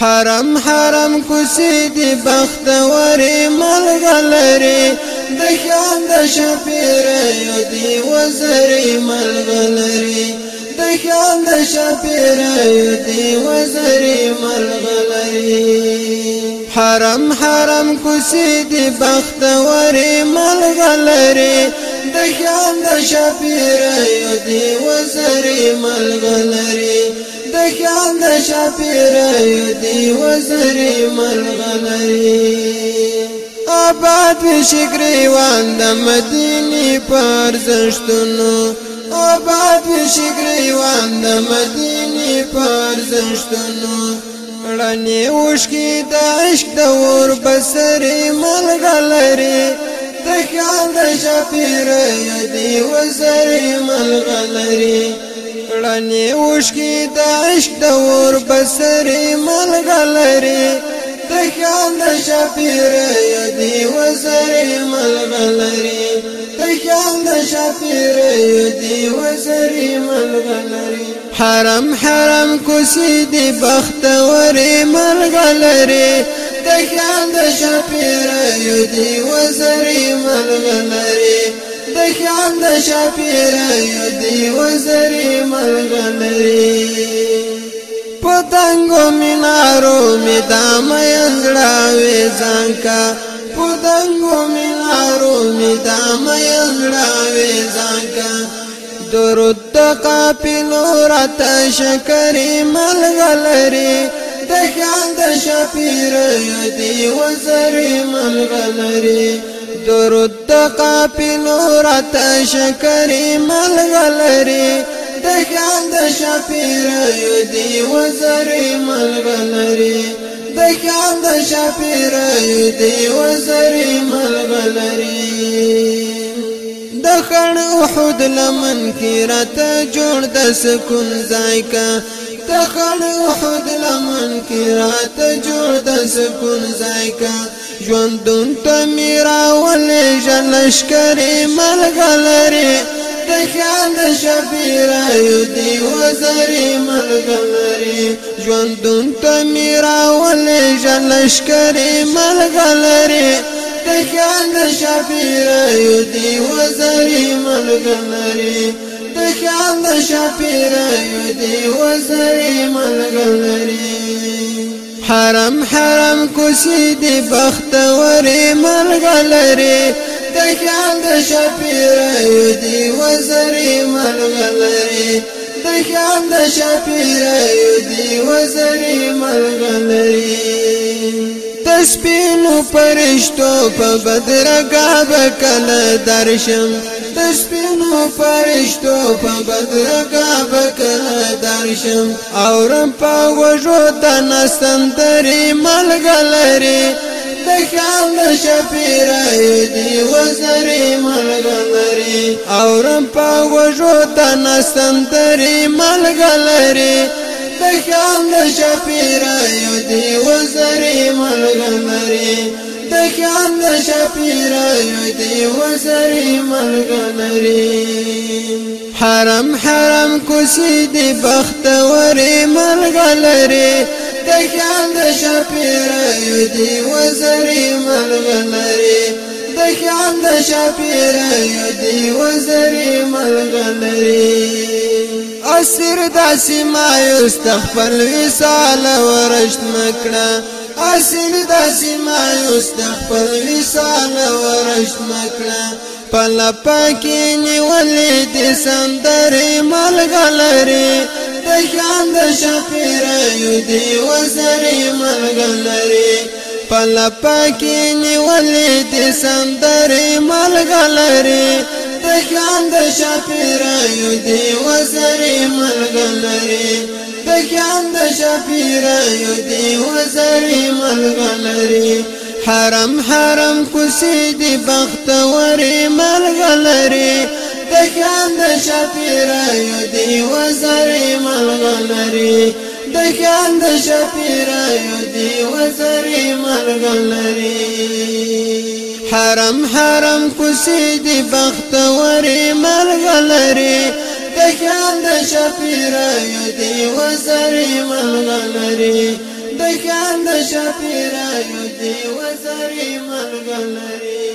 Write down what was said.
حرم حرم کوسی دی بختوري ملغلري د خیال د شپیر یو دی وزري ملغلري د خیال د شپیر یو دی وزري ملغلري حرم حرم کوسی دی بختوري ملغلري د خیال د شپیریو دی وزرې ملغلرې د خیال د شپیریو دی وزرې ملغلرې آباد وی شګریوان د مدینه پر زشتونو آباد وی شګریوان د مدینه پر زشتونو ړنې وشکې د عشق د اور بسرې ملغلرې خیال د شپیر دی وزری ملغلری رانی اوشکی د عشق د ور بسری ملغلری د خیال د شپیر یدی وزری ملغلری د خیال د شپیر یدی وزری ملغلری حرم حرم کوسی دی بختوری ملغلری خیال د شپیر یدی وزری ملغلری د خیال د شپیر یدی وزری ملغلری پتنګو مینارو می دام یزړاوي ځانکا پتنګو مینارو می دام یزړاوي ځانکا درود قافلو رات شکرې ملغلري د خیال د شپیر یدي وزري ملغلري درود قافلو رات شکرې ملغلري د خیال د شپیر دی وزری ملغلری د خیال د شپیر دی وزری ملغلری د خړ احد لمن کی رات جوړ د سکون ځایکا د خړ احد لمن کی رات جوړ د سکون ځایکا ژوندون ته میرا ولې جلشکری ملغلری د خیال د شبیر یو دی وزری ملګری ژوندون ته میرا ولې جلشکری ملګری د خیال د شبیر یو دی وزری ملګری د خیال د یو دی وزری ملګری حرم حرم کوسی دی بختوري ملګری د خیال د شپیر دی وزری ملغلری د خیال د شپیر دی وزری ملغلری تسبینو پرشتو په بدرګه بکل درشم. د سپینو فرشتو په بدرګه بکدار شم اورم په وژو د نستندري ملګلري د خیال شپیرای دی وزري ملګلري اورم په وژو د نستندري ملګلري د خیال شپیرای دی وزري ملګلري د خیال د شپیر دی وزری ملګلری حرم حرم کوسی دی بختوري ملګلری د خیال د شپیر دی وزری ملغلری د خیال د شپیر دی وزری ملغلری اسیر داسی مایوس تخپل وصال ورشت مکړه اسیم داسی مایوس د خپل وصال ورش مکړه. پل پاکی نیولی دی سندری ملگلری دشان دشپیر یو دی وزری ملگلری پل پاکی نیولی دی سندری ملگلری خیال د شپیر یو دی وزری ملګلری خیال د شپیر یو دی وزری ملګلری حرم حرم کوسی دی بختوري ملغلری د خیال د شپیر یو دی وزری ملغلری د خیال د شپیر یو دی وزری ملغلری حرم حرم کوسی دی بختوري ملغلری د خیال د شپیر یو دی وزری ملغلری د خیال د شپیرایو دی وزري ملګلري